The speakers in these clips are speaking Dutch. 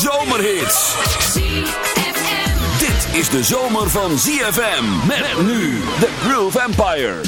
Zomerhits. Dit is de zomer van ZFM. Met, met nu de Groove Empire.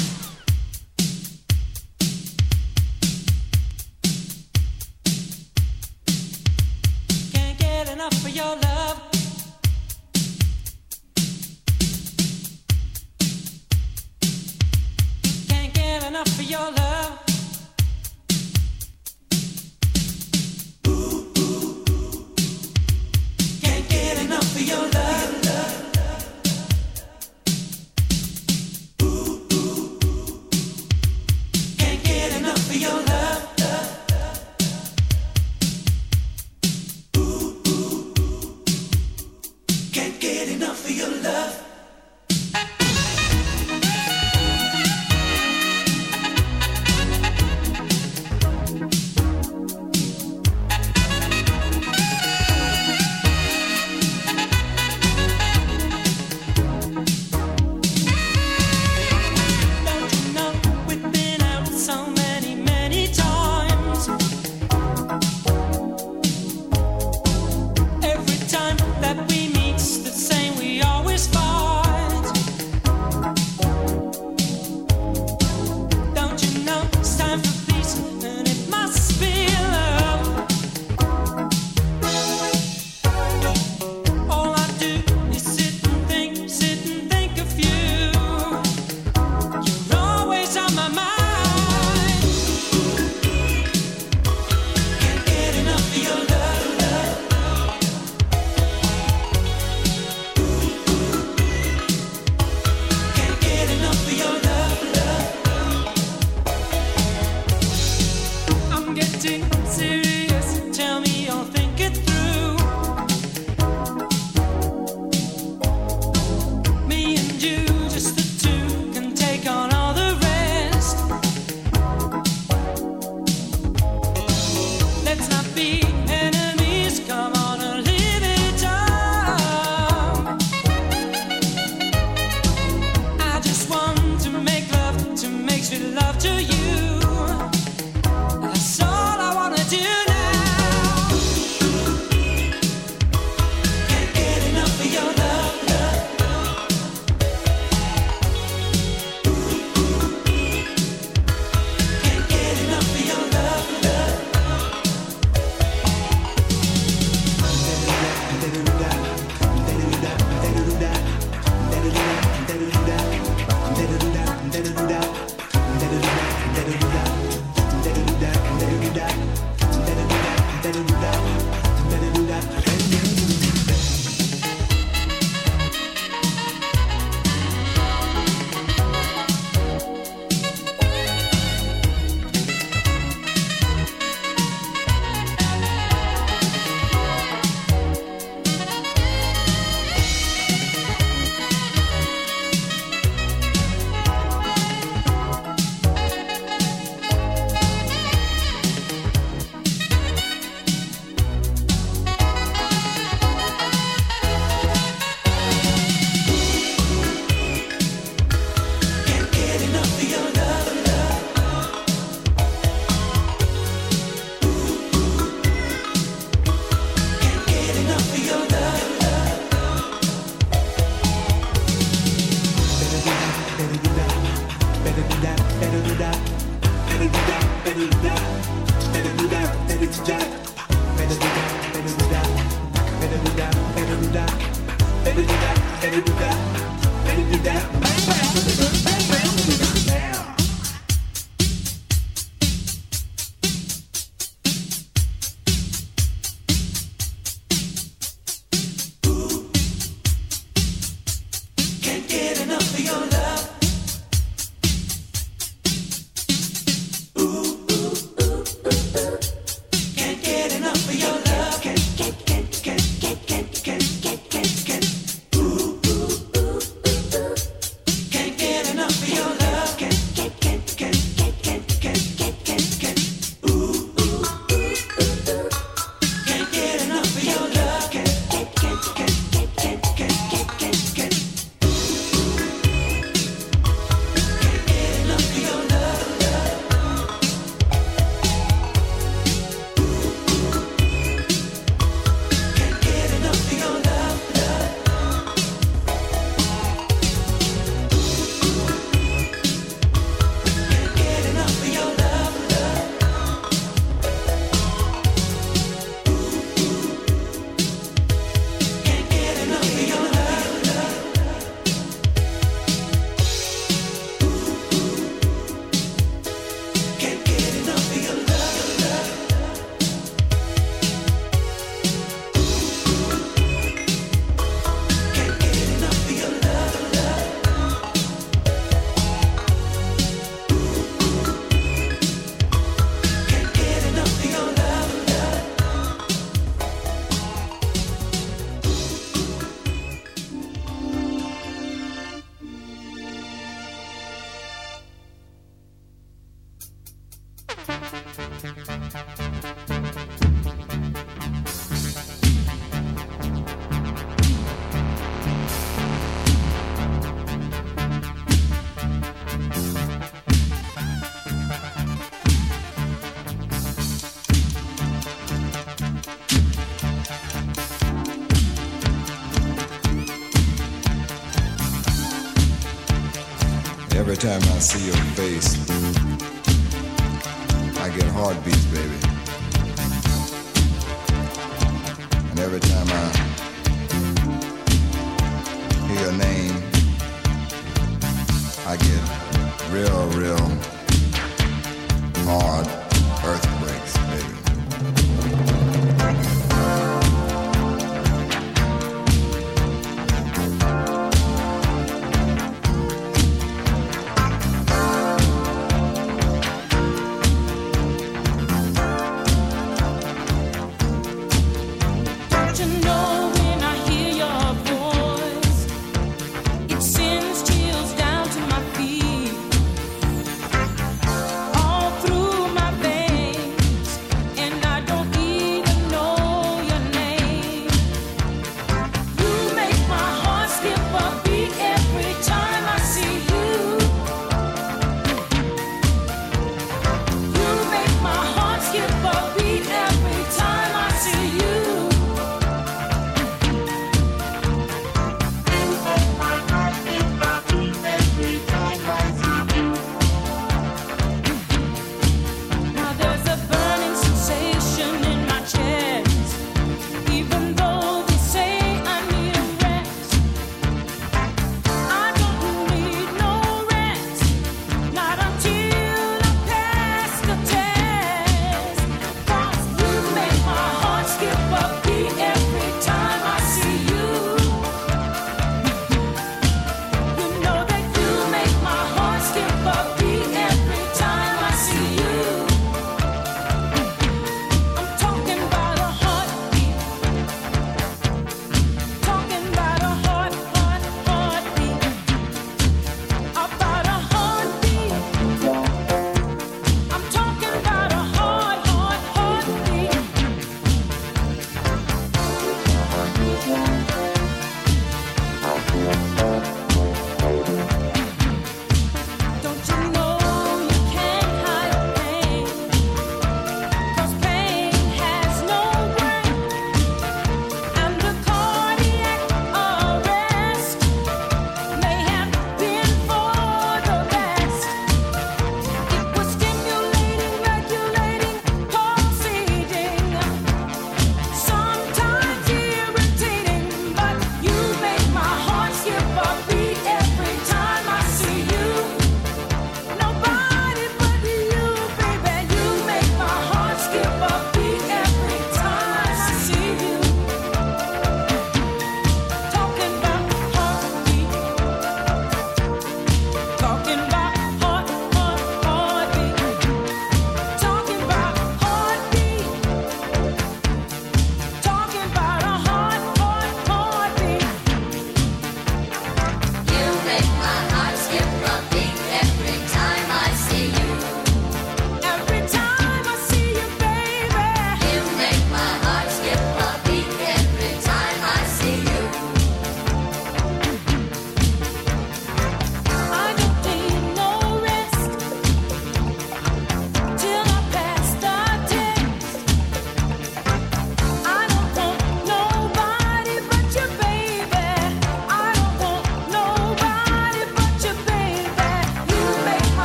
see your face.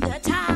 the time.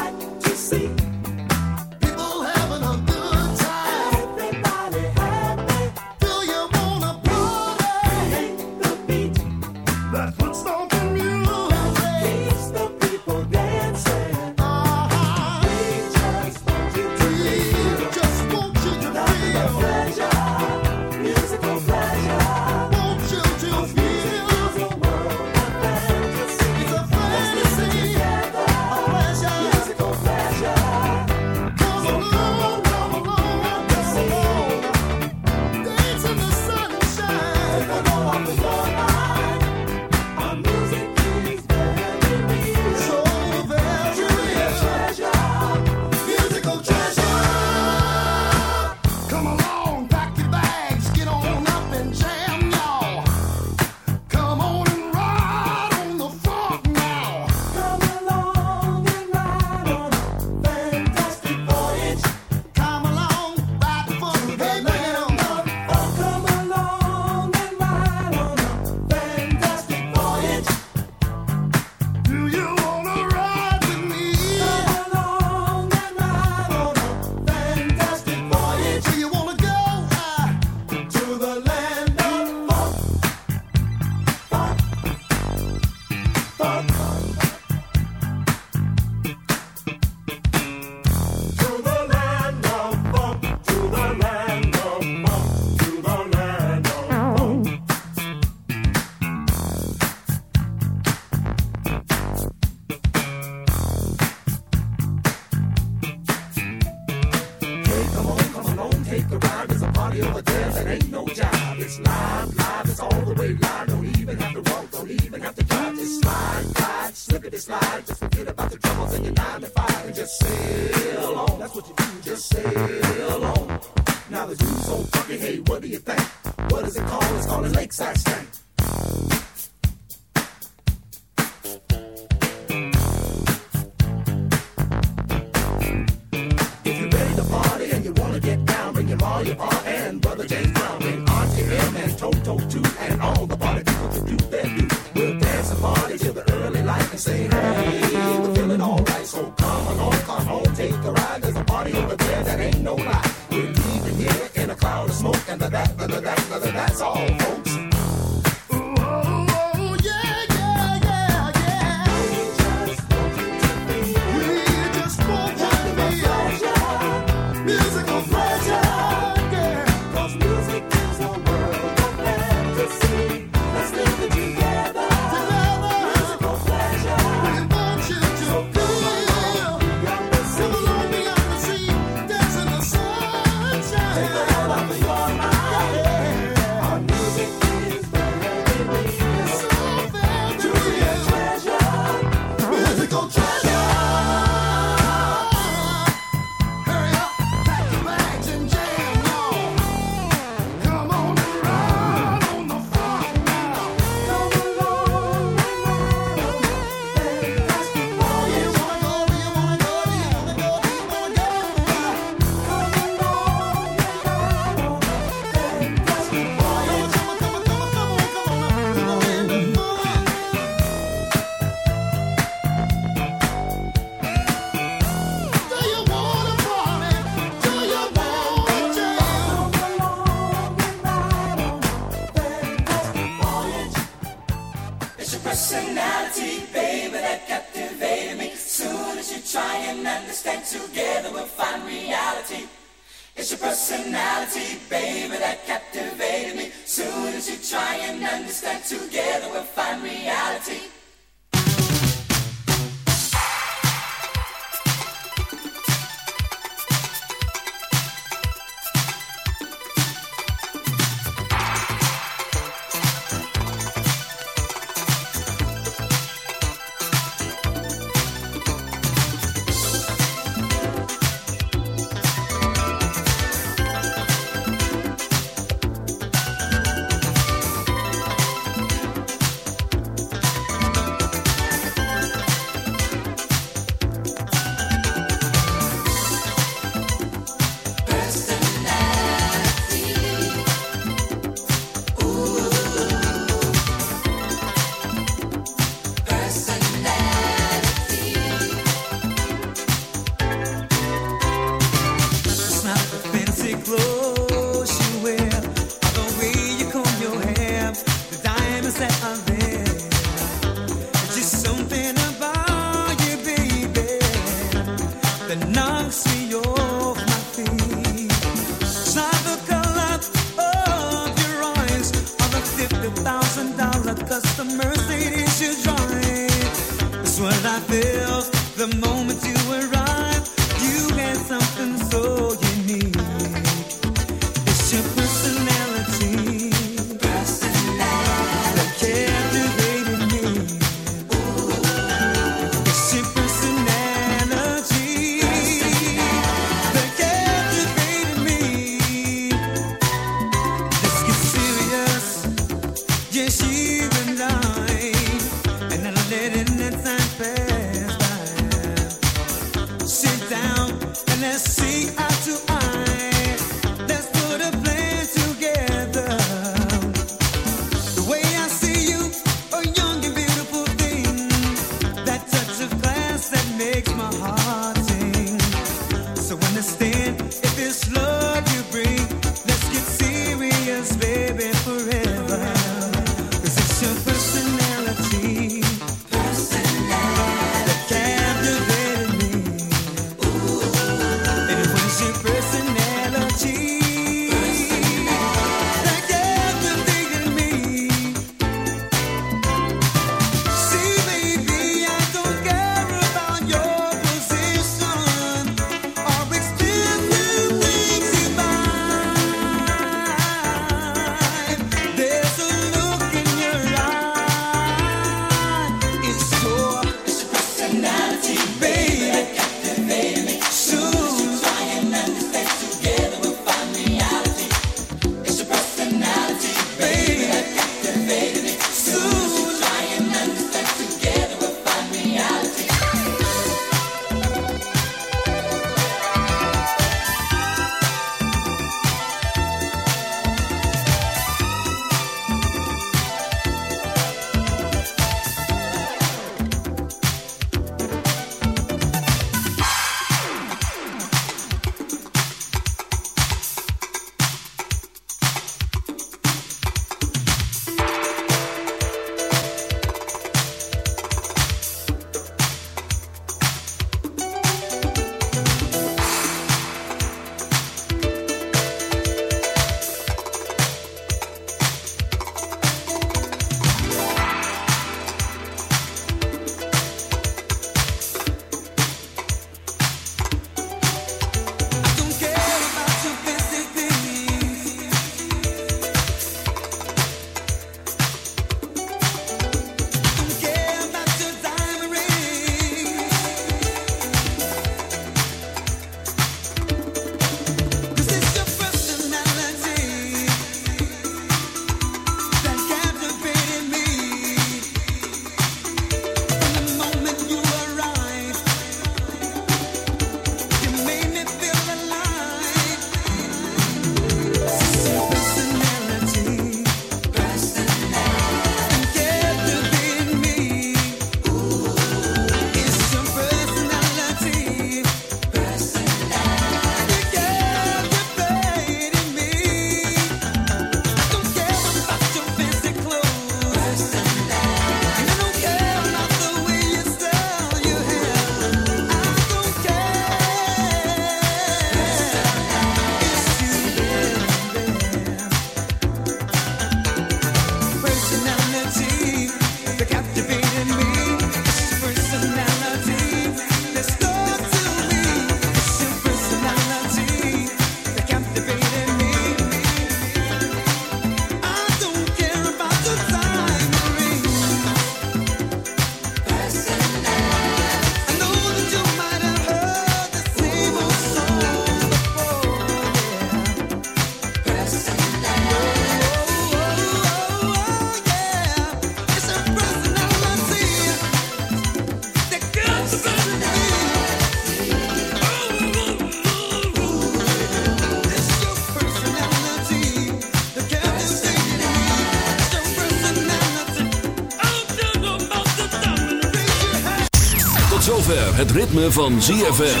Het ritme van ZFM.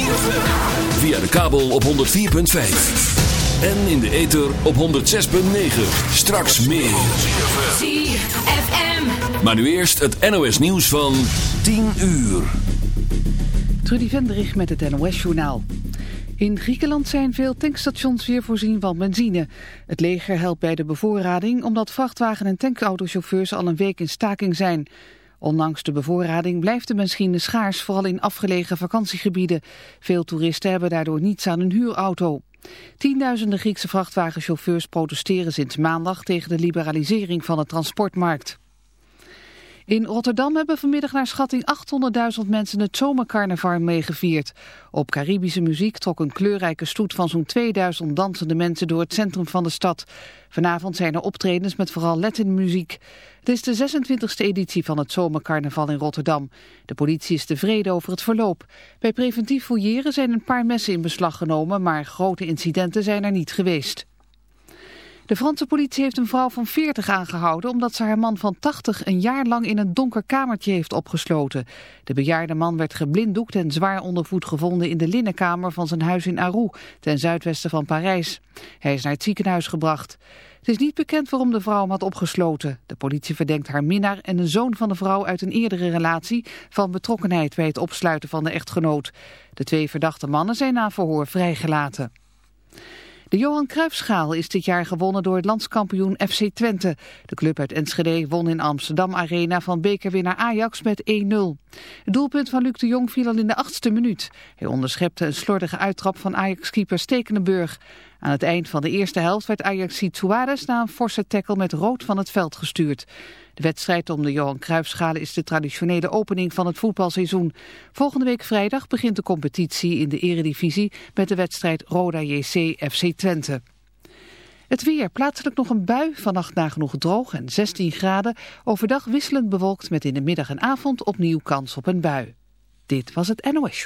Via de kabel op 104.5. En in de ether op 106.9. Straks meer. ZFM. Maar nu eerst het NOS nieuws van 10 uur. Trudy Vendrich met het NOS-journaal. In Griekenland zijn veel tankstations weer voorzien van benzine. Het leger helpt bij de bevoorrading omdat vrachtwagen- en tankautochauffeurs al een week in staking zijn. Ondanks de bevoorrading blijft de benzine schaars, vooral in afgelegen vakantiegebieden. Veel toeristen hebben daardoor niets aan hun huurauto. Tienduizenden Griekse vrachtwagenchauffeurs protesteren sinds maandag tegen de liberalisering van de transportmarkt. In Rotterdam hebben vanmiddag naar schatting 800.000 mensen het zomercarnaval meegevierd. Op Caribische muziek trok een kleurrijke stoet van zo'n 2000 dansende mensen door het centrum van de stad. Vanavond zijn er optredens met vooral Latin-muziek. Het is de 26e editie van het zomercarnaval in Rotterdam. De politie is tevreden over het verloop. Bij preventief fouilleren zijn een paar messen in beslag genomen, maar grote incidenten zijn er niet geweest. De Franse politie heeft een vrouw van 40 aangehouden omdat ze haar man van 80 een jaar lang in een donker kamertje heeft opgesloten. De bejaarde man werd geblinddoekt en zwaar ondervoed gevonden in de linnenkamer van zijn huis in Arroux, ten zuidwesten van Parijs. Hij is naar het ziekenhuis gebracht. Het is niet bekend waarom de vrouw hem had opgesloten. De politie verdenkt haar minnaar en een zoon van de vrouw uit een eerdere relatie van betrokkenheid bij het opsluiten van de echtgenoot. De twee verdachte mannen zijn na verhoor vrijgelaten. De Johan Cruijffschaal is dit jaar gewonnen door het landskampioen FC Twente. De club uit Enschede won in Amsterdam Arena van bekerwinnaar Ajax met 1-0. Het doelpunt van Luc de Jong viel al in de achtste minuut. Hij onderschepte een slordige uittrap van Ajax-keeper Stekenenburg. Aan het eind van de eerste helft werd ajax Suarez na een forse tackle met rood van het veld gestuurd. De wedstrijd om de Johan Cruijffschalen is de traditionele opening van het voetbalseizoen. Volgende week vrijdag begint de competitie in de eredivisie met de wedstrijd Roda JC FC Twente. Het weer, plaatselijk nog een bui, vannacht nagenoeg droog en 16 graden. Overdag wisselend bewolkt met in de middag en avond opnieuw kans op een bui. Dit was het NOS Show.